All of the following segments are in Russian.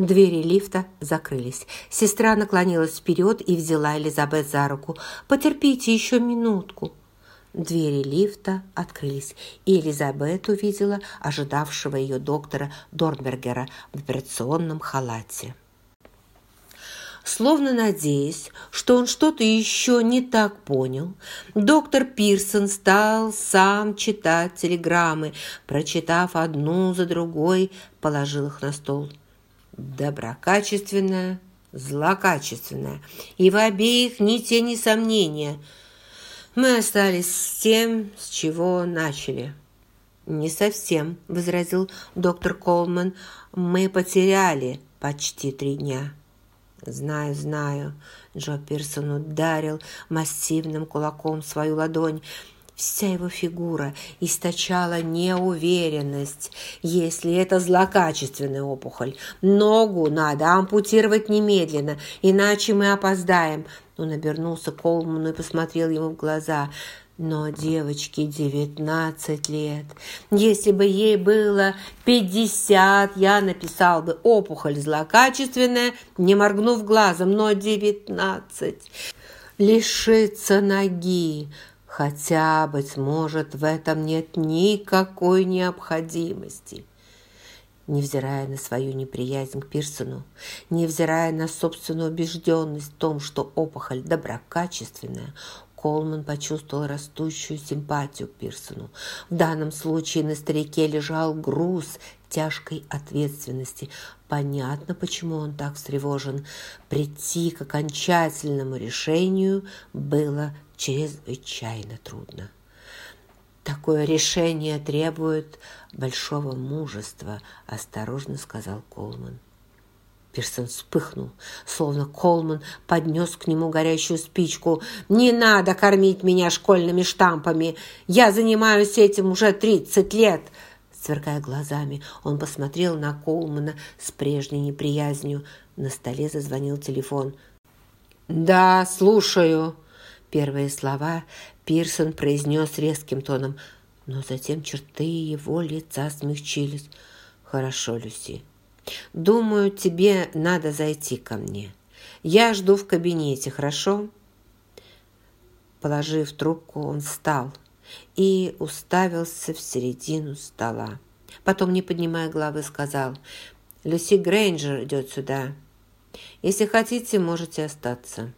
Двери лифта закрылись. Сестра наклонилась вперед и взяла Элизабет за руку. «Потерпите еще минутку». Двери лифта открылись, и Элизабет увидела ожидавшего ее доктора Дорнбергера в операционном халате. Словно надеясь, что он что-то еще не так понял, доктор Пирсон стал сам читать телеграммы, прочитав одну за другой, положил их на стол. Доброкачественная, злокачественная, и в обеих ни тени сомнения – мы остались с тем, с чего начали». «Не совсем», – возразил доктор Колман. «Мы потеряли почти три дня». «Знаю, знаю», – Джо Пирсон ударил массивным кулаком свою ладонь. Вся его фигура источала неуверенность. Если это злокачественная опухоль, ногу надо ампутировать немедленно, иначе мы опоздаем. Он обернулся к Колману и посмотрел ему в глаза. Но девочке девятнадцать лет. Если бы ей было пятьдесят, я написал бы опухоль злокачественная, не моргнув глазом, но девятнадцать. Лишиться ноги, хотя, быть может, в этом нет никакой необходимости. Невзирая на свою неприязнь к Пирсону, невзирая на собственную убежденность в том, что опухоль доброкачественная, Колман почувствовал растущую симпатию к Пирсону. В данном случае на старике лежал груз тяжкой ответственности. Понятно, почему он так встревожен. Прийти к окончательному решению было чрезвычайно трудно. «Такое решение требует большого мужества», – осторожно сказал Колман. Пирсон вспыхнул, словно Колман поднес к нему горящую спичку. «Не надо кормить меня школьными штампами! Я занимаюсь этим уже тридцать лет!» Сверкая глазами, он посмотрел на Колмана с прежней неприязнью. На столе зазвонил телефон. «Да, слушаю!» Первые слова Пирсон произнес резким тоном, но затем черты его лица смягчились. «Хорошо, Люси. Думаю, тебе надо зайти ко мне. Я жду в кабинете, хорошо?» Положив трубку, он встал и уставился в середину стола. Потом, не поднимая головы, сказал, «Люси Грейнджер идет сюда. Если хотите, можете остаться».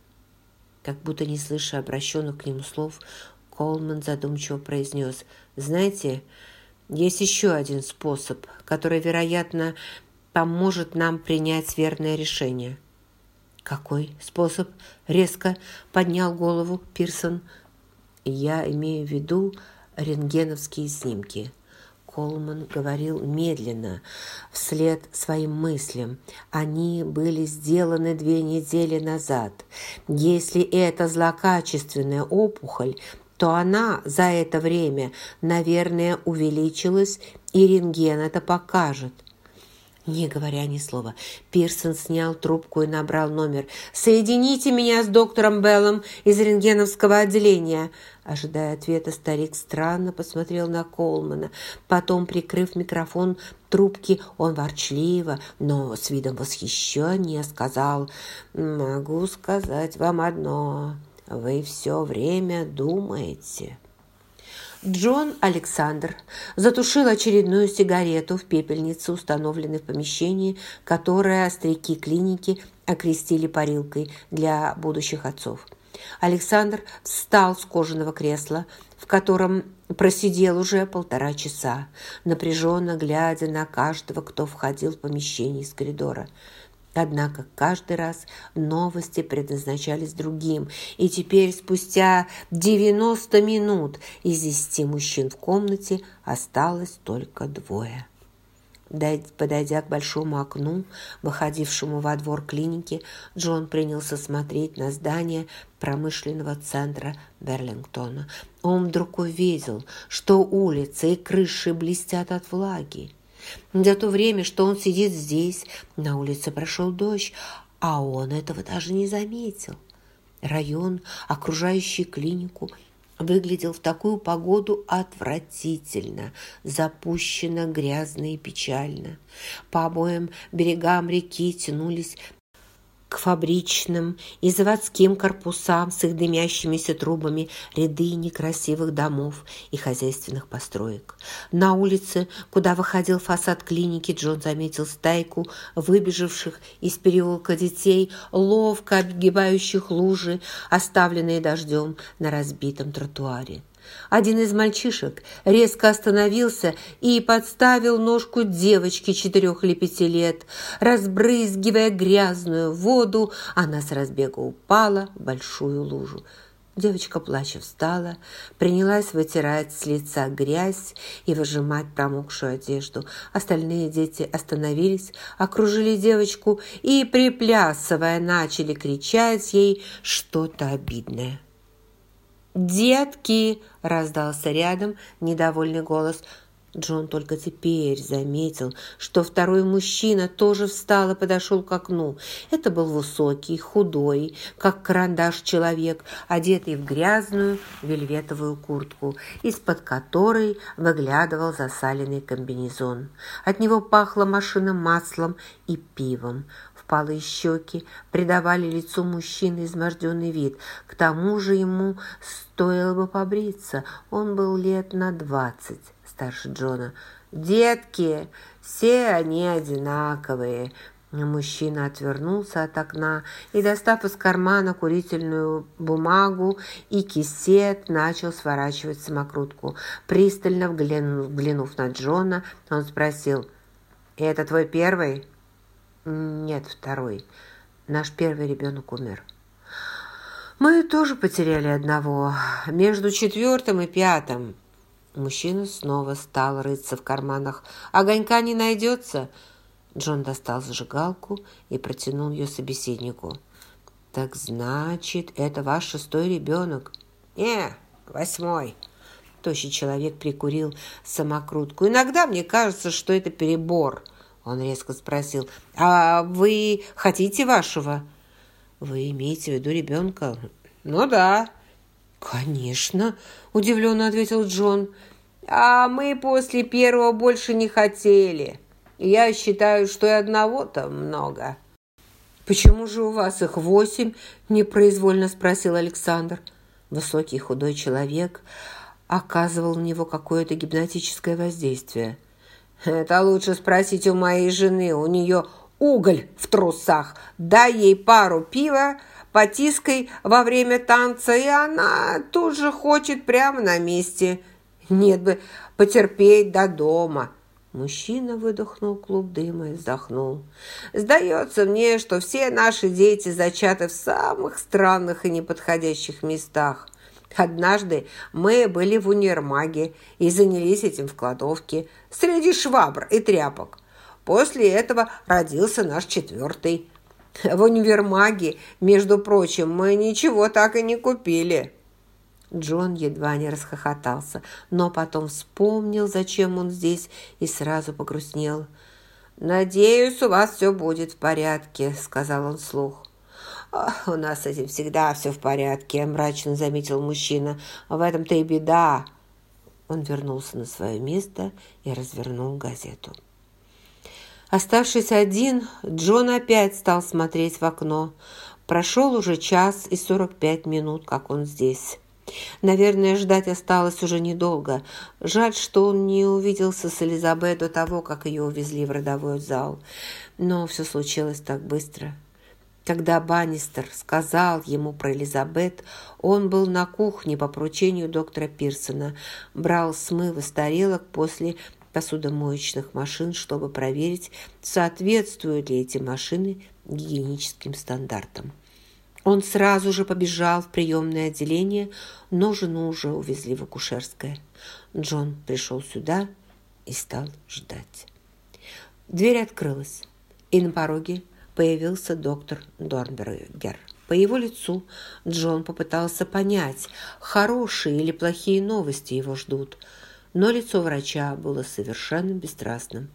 Как будто не слыша обращенных к нему слов, Колман задумчиво произнес. «Знаете, есть еще один способ, который, вероятно, поможет нам принять верное решение». «Какой способ?» – резко поднял голову Пирсон. «Я имею в виду рентгеновские снимки». Колман говорил медленно, вслед своим мыслям. Они были сделаны две недели назад. Если это злокачественная опухоль, то она за это время, наверное, увеличилась, и рентген это покажет. Не говоря ни слова, Пирсон снял трубку и набрал номер. «Соедините меня с доктором Беллом из рентгеновского отделения!» Ожидая ответа, старик странно посмотрел на Колмана. Потом, прикрыв микрофон трубки, он ворчливо, но с видом восхищения сказал «Могу сказать вам одно. Вы все время думаете». Джон Александр затушил очередную сигарету в пепельнице, установленной в помещении, которое остряки клиники окрестили парилкой для будущих отцов. Александр встал с кожаного кресла, в котором просидел уже полтора часа, напряженно глядя на каждого, кто входил в помещение из коридора – Однако каждый раз новости предназначались другим, и теперь спустя 90 минут из десяти мужчин в комнате осталось только двое. Подойдя к большому окну, выходившему во двор клиники, Джон принялся смотреть на здание промышленного центра Берлингтона. Он вдруг увидел, что улицы и крыши блестят от влаги. За то время, что он сидит здесь, на улице прошел дождь, а он этого даже не заметил. Район, окружающий клинику, выглядел в такую погоду отвратительно, запущенно, грязно и печально. По обоим берегам реки тянулись к фабричным и заводским корпусам с их дымящимися трубами ряды некрасивых домов и хозяйственных построек. На улице, куда выходил фасад клиники, Джон заметил стайку выбежавших из переулка детей, ловко обгибающих лужи, оставленные дождем на разбитом тротуаре. Один из мальчишек резко остановился и подставил ножку девочки четырех или пяти лет. Разбрызгивая грязную воду, она с разбега упала в большую лужу. Девочка, плача, встала, принялась вытирать с лица грязь и выжимать промокшую одежду. Остальные дети остановились, окружили девочку и, приплясывая, начали кричать ей что-то обидное. «Детки!» – раздался рядом недовольный голос. Джон только теперь заметил, что второй мужчина тоже встал и подошел к окну. Это был высокий, худой, как карандаш человек, одетый в грязную вельветовую куртку, из-под которой выглядывал засаленный комбинезон. От него пахло машинным маслом и пивом. Впалые щеки придавали лицу мужчины изможденный вид. К тому же ему стоило бы побриться. Он был лет на двадцать старше Джона. «Детки, все они одинаковые». Мужчина отвернулся от окна и, достав из кармана курительную бумагу и кисет, начал сворачивать самокрутку. Пристально взглянув на Джона, он спросил, «Это твой первый?» Нет, второй. Наш первый ребенок умер. Мы тоже потеряли одного. Между четвертым и пятым. Мужчина снова стал рыться в карманах. «Огонька не найдется?» Джон достал зажигалку и протянул ее собеседнику. «Так значит, это ваш шестой ребенок?» «Не, восьмой». Тощий человек прикурил самокрутку. «Иногда мне кажется, что это перебор». Он резко спросил, «А вы хотите вашего?» «Вы имеете в виду ребенка?» «Ну да». «Конечно», – удивленно ответил Джон. «А мы после первого больше не хотели. Я считаю, что и одного-то много». «Почему же у вас их восемь?» – непроизвольно спросил Александр. Высокий худой человек оказывал на него какое-то гипнотическое воздействие – это лучше спросить у моей жены. У нее уголь в трусах. Дай ей пару пива, потискай во время танца, и она тут же хочет прямо на месте. Нет бы потерпеть до дома. Мужчина выдохнул клуб дыма и вздохнул. «Сдается мне, что все наши дети зачаты в самых странных и неподходящих местах. Однажды мы были в универмаге и занялись этим в кладовке среди швабр и тряпок. После этого родился наш четвертый. В универмаге, между прочим, мы ничего так и не купили». Джон едва не расхохотался, но потом вспомнил, зачем он здесь, и сразу погрустнел. «Надеюсь, у вас все будет в порядке», — сказал он вслух. «У нас с этим всегда все в порядке», – мрачно заметил мужчина. «В этом-то и беда». Он вернулся на свое место и развернул газету. Оставшись один, Джон опять стал смотреть в окно. Прошел уже час и сорок пять минут, как он здесь. Наверное, ждать осталось уже недолго. Жаль, что он не увиделся с Элизабет до того, как ее увезли в родовой зал. Но все случилось так быстро. Когда Баннистер сказал ему про Элизабет, он был на кухне по поручению доктора Пирсона, брал смывы с тарелок после посудомоечных машин, чтобы проверить, соответствуют ли эти машины гигиеническим стандартам. Он сразу же побежал в приемное отделение, но жену уже увезли в акушерское. Джон пришел сюда и стал ждать. Дверь открылась, и на пороге появился доктор Дорнбергер. По его лицу Джон попытался понять, хорошие или плохие новости его ждут, но лицо врача было совершенно бесстрастным.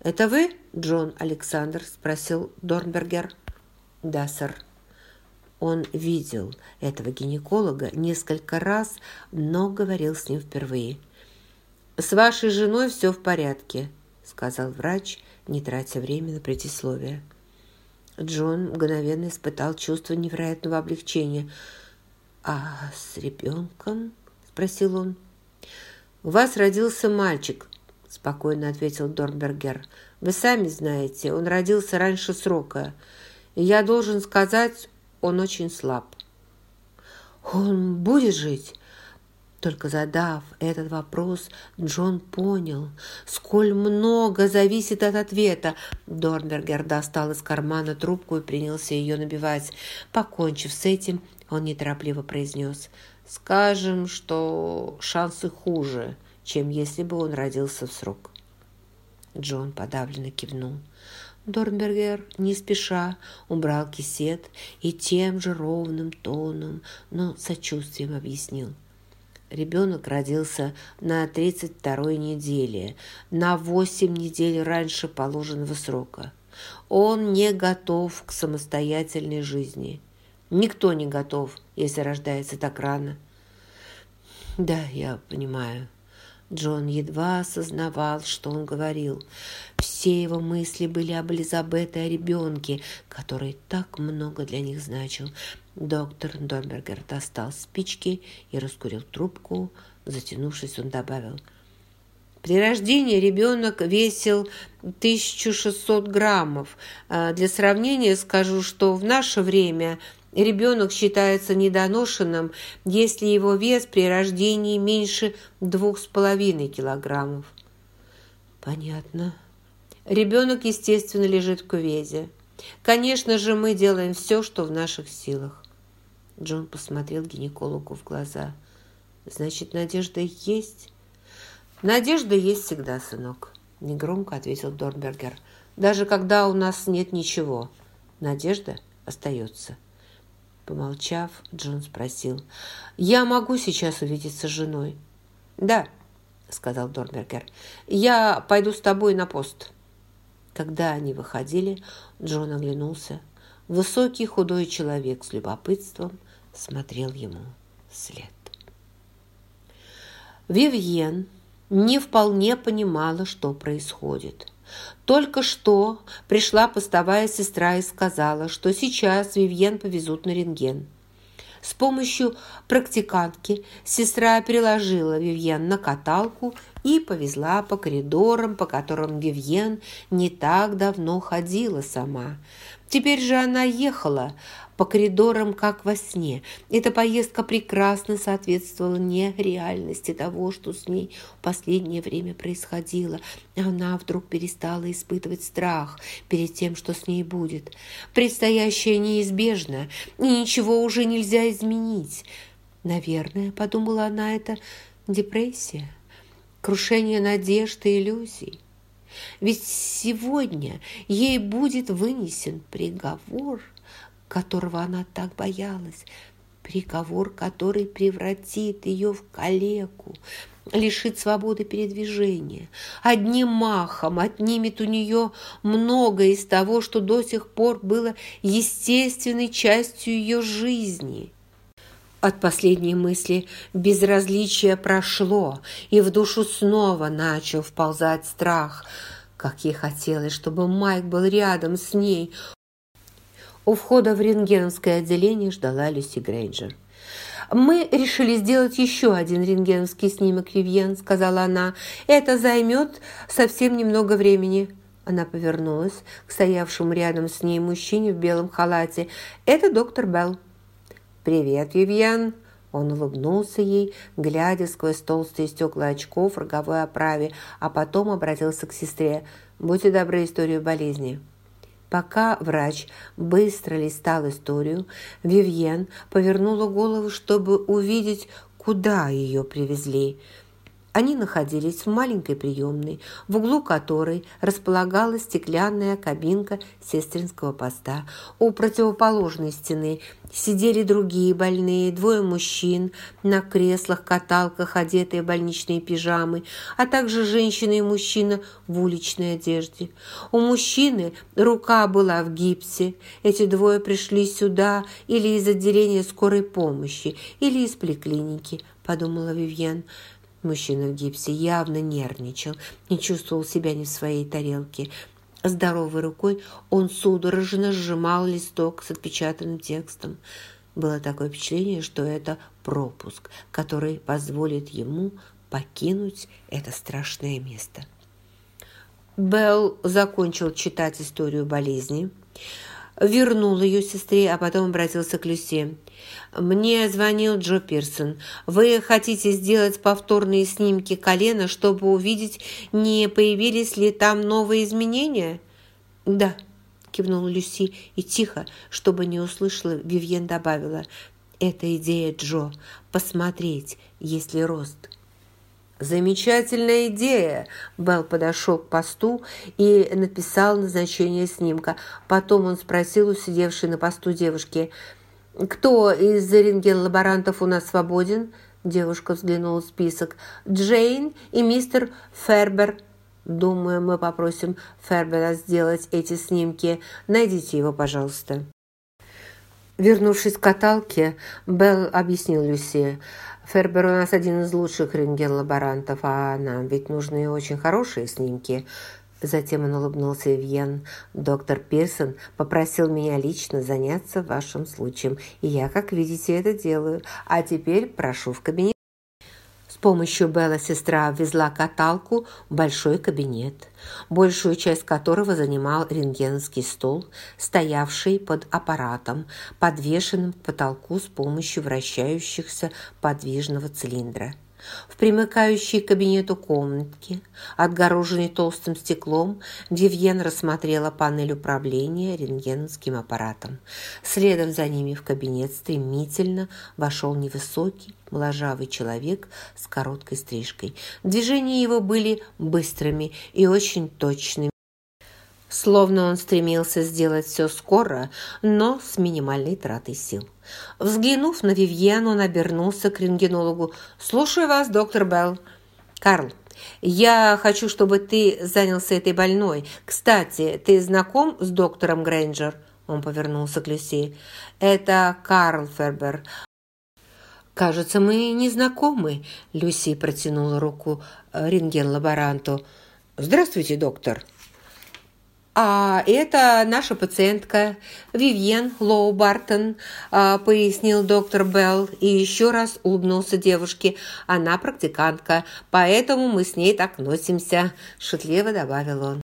«Это вы, Джон Александр?» – спросил Дорнбергер. «Да, сэр». Он видел этого гинеколога несколько раз, но говорил с ним впервые. «С вашей женой все в порядке», – сказал врач, не тратя время на предисловие. Джон мгновенно испытал чувство невероятного облегчения. «А с ребенком?» – спросил он. «У вас родился мальчик», – спокойно ответил Дорнбергер. «Вы сами знаете, он родился раньше срока. И я должен сказать, он очень слаб». «Он будет жить?» Только задав этот вопрос, Джон понял, сколь много зависит от ответа. Дорнбергер достал из кармана трубку и принялся ее набивать. Покончив с этим, он неторопливо произнес «Скажем, что шансы хуже, чем если бы он родился в срок». Джон подавленно кивнул. Дорнбергер не спеша убрал кисет и тем же ровным тоном, но сочувствием объяснил – Ребенок родился на 32-й неделе, на 8 недель раньше положенного срока. Он не готов к самостоятельной жизни. Никто не готов, если рождается так рано. Да, я понимаю. Джон едва осознавал, что он говорил. Все его мысли были об Элизабет и о ребенке, который так много для них значил. Доктор Домбергер достал спички и раскурил трубку. Затянувшись, он добавил. При рождении ребенок весил 1600 граммов. А, для сравнения скажу, что в наше время ребенок считается недоношенным, если его вес при рождении меньше 2,5 килограммов. Понятно. Ребенок, естественно, лежит в кувезе. Конечно же, мы делаем все, что в наших силах. Джон посмотрел гинекологу в глаза. «Значит, надежда есть?» «Надежда есть всегда, сынок», – негромко ответил Дорнбергер. «Даже когда у нас нет ничего, надежда остается». Помолчав, Джон спросил. «Я могу сейчас увидеться с женой?» «Да», – сказал Дорнбергер. «Я пойду с тобой на пост». Когда они выходили, Джон оглянулся. Высокий худой человек с любопытством смотрел ему вслед. Вивьен не вполне понимала, что происходит. Только что пришла постовая сестра и сказала, что сейчас Вивьен повезут на рентген. С помощью практикантки сестра переложила Вивьен на каталку и повезла по коридорам, по которым Вивьен не так давно ходила сама. Теперь же она ехала, по коридорам, как во сне. Эта поездка прекрасно соответствовала нереальности того, что с ней в последнее время происходило. Она вдруг перестала испытывать страх перед тем, что с ней будет. Предстоящее неизбежно, и ничего уже нельзя изменить. Наверное, подумала она, это депрессия, крушение надежд и иллюзий. Ведь сегодня ей будет вынесен приговор – которого она так боялась, приговор, который превратит ее в калеку, лишит свободы передвижения, одним махом отнимет у нее многое из того, что до сих пор было естественной частью ее жизни. От последней мысли безразличие прошло, и в душу снова начал вползать страх. Как ей хотелось, чтобы Майк был рядом с ней, у входа в рентгеновское отделение ждала Люси Грейнджер. «Мы решили сделать еще один рентгеновский снимок, Вивьен», – сказала она. «Это займет совсем немного времени». Она повернулась к стоявшему рядом с ней мужчине в белом халате. «Это доктор Белл». «Привет, Вивьен!» Он улыбнулся ей, глядя сквозь толстые стекла очков в роговой оправе, а потом обратился к сестре. «Будьте добры историю болезни». Пока врач быстро листал историю, Вивьен повернула голову, чтобы увидеть, куда ее привезли. Они находились в маленькой приемной, в углу которой располагалась стеклянная кабинка сестринского поста. У противоположной стены сидели другие больные, двое мужчин на креслах-каталках, одетые в больничные пижамы, а также женщина и мужчина в уличной одежде. У мужчины рука была в гипсе. Эти двое пришли сюда или из отделения скорой помощи, или из поликлиники, подумала Вивьен. Мужчина в гипсе явно нервничал, не чувствовал себя не в своей тарелке. Здоровой рукой он судорожно сжимал листок с отпечатанным текстом. Было такое впечатление, что это пропуск, который позволит ему покинуть это страшное место. Белл закончил читать историю болезни, вернул ее сестре, а потом обратился к Люсе. «Мне звонил Джо Пирсон. Вы хотите сделать повторные снимки колена, чтобы увидеть, не появились ли там новые изменения?» «Да», – кивнула Люси и тихо, чтобы не услышала, Вивьен добавила. «Это идея Джо – посмотреть, есть ли рост». «Замечательная идея!» Белл подошел к посту и написал назначение снимка. Потом он спросил у сидевшей на посту девушки, «Кто из рентген-лаборантов у нас свободен?» Девушка взглянула в список. «Джейн и мистер Фербер». «Думаю, мы попросим Фербера сделать эти снимки. Найдите его, пожалуйста». Вернувшись к каталке, Белл объяснил Люси, Фербер у нас один из лучших рентген-лаборантов, а нам ведь нужны очень хорошие снимки. Затем он улыбнулся Вьен. «Доктор Пирсон попросил меня лично заняться вашим случаем, и я, как видите, это делаю. А теперь прошу в кабинет». С помощью Белла сестра ввезла каталку в большой кабинет, большую часть которого занимал рентгеновский стол, стоявший под аппаратом, подвешенным к потолку с помощью вращающихся подвижного цилиндра. В примыкающей к кабинету комнатке, отгороженной толстым стеклом, Вивьен рассмотрела панель управления рентгеновским аппаратом. Следом за ними в кабинет стремительно вошел невысокий, моложавый человек с короткой стрижкой. Движения его были быстрыми и очень точными. Словно он стремился сделать все скоро, но с минимальной тратой сил. Взглянув на Вивьен, он обернулся к рентгенологу. «Слушаю вас, доктор Белл». «Карл, я хочу, чтобы ты занялся этой больной. Кстати, ты знаком с доктором Грейнджер?» Он повернулся к Люси. «Это Карл Фербер». «Кажется, мы не знакомы», – Люси протянула руку рентген-лаборанту. «Здравствуйте, доктор». «А это наша пациентка Вивьен Лоу Бартон», а, пояснил доктор Белл и еще раз улыбнулся девушке. «Она практикантка, поэтому мы с ней так носимся», – шутливо добавил он.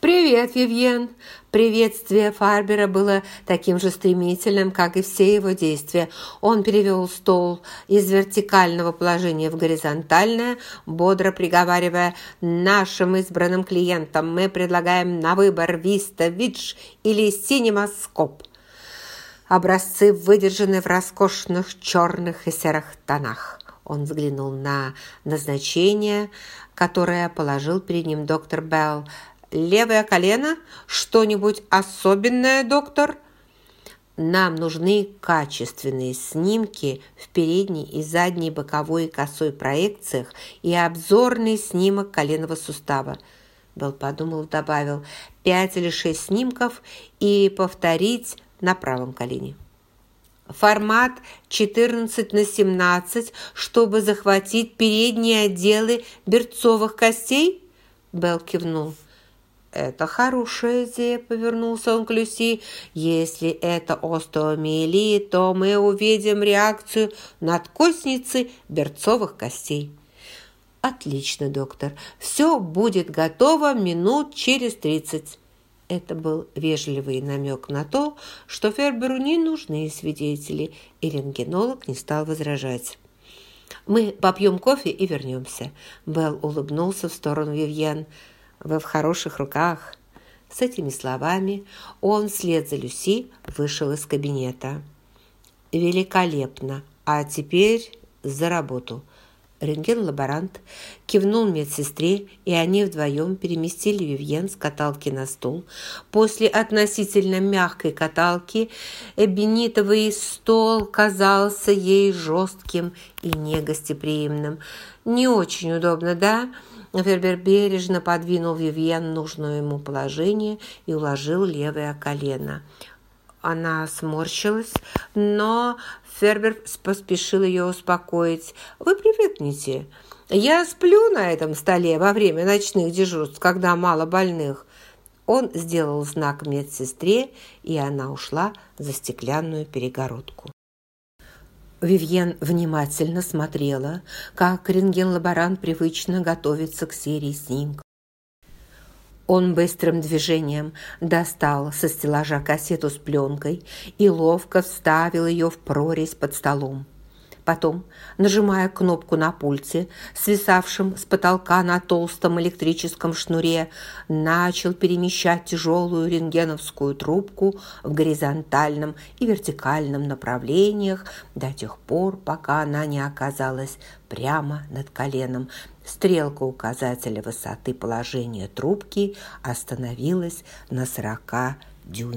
«Привет, Вивьен!» Приветствие Фарбера было таким же стремительным, как и все его действия. Он перевел стол из вертикального положения в горизонтальное, бодро приговаривая «Нашим избранным клиентам мы предлагаем на выбор Виста Видж или Синемаскоп». Образцы выдержаны в роскошных черных и серых тонах. Он взглянул на назначение, которое положил перед ним доктор Белл, левое колено? Что-нибудь особенное, доктор?» Нам нужны качественные снимки в передней и задней боковой и косой проекциях и обзорный снимок коленного сустава. Белл подумал, добавил пять или шесть снимков и повторить на правом колене. Формат 14 на 17, чтобы захватить передние отделы берцовых костей? Белл кивнул. «Это хорошая идея», – повернулся он к Люси. «Если это остеомиелит, то мы увидим реакцию надкосницы берцовых костей». «Отлично, доктор. Все будет готово минут через тридцать». Это был вежливый намек на то, что Ферберу не нужны свидетели, и рентгенолог не стал возражать. «Мы попьем кофе и вернемся». Белл улыбнулся в сторону Вивьен. Вы в хороших руках». С этими словами он вслед за Люси вышел из кабинета. «Великолепно! А теперь за работу!» Рентген-лаборант кивнул медсестре, и они вдвоем переместили Вивьен с каталки на стол. После относительно мягкой каталки эбенитовый стол казался ей жестким и негостеприимным. «Не очень удобно, да?» Фербер бережно подвинул Вивьен в нужное ему положение и уложил левое колено. Она сморщилась, но Фербер поспешил ее успокоить. «Вы привыкнете. Я сплю на этом столе во время ночных дежурств, когда мало больных». Он сделал знак медсестре, и она ушла за стеклянную перегородку. Вивьен внимательно смотрела, как рентген-лаборант привычно готовится к серии снимков. Он быстрым движением достал со стеллажа кассету с пленкой и ловко вставил ее в прорезь под столом. Потом, нажимая кнопку на пульте, свисавшем с потолка на толстом электрическом шнуре, начал перемещать тяжелую рентгеновскую трубку в горизонтальном и вертикальном направлениях до тех пор, пока она не оказалась прямо над коленом, Стрелка указателя высоты положения трубки остановилась на 40 дюймах.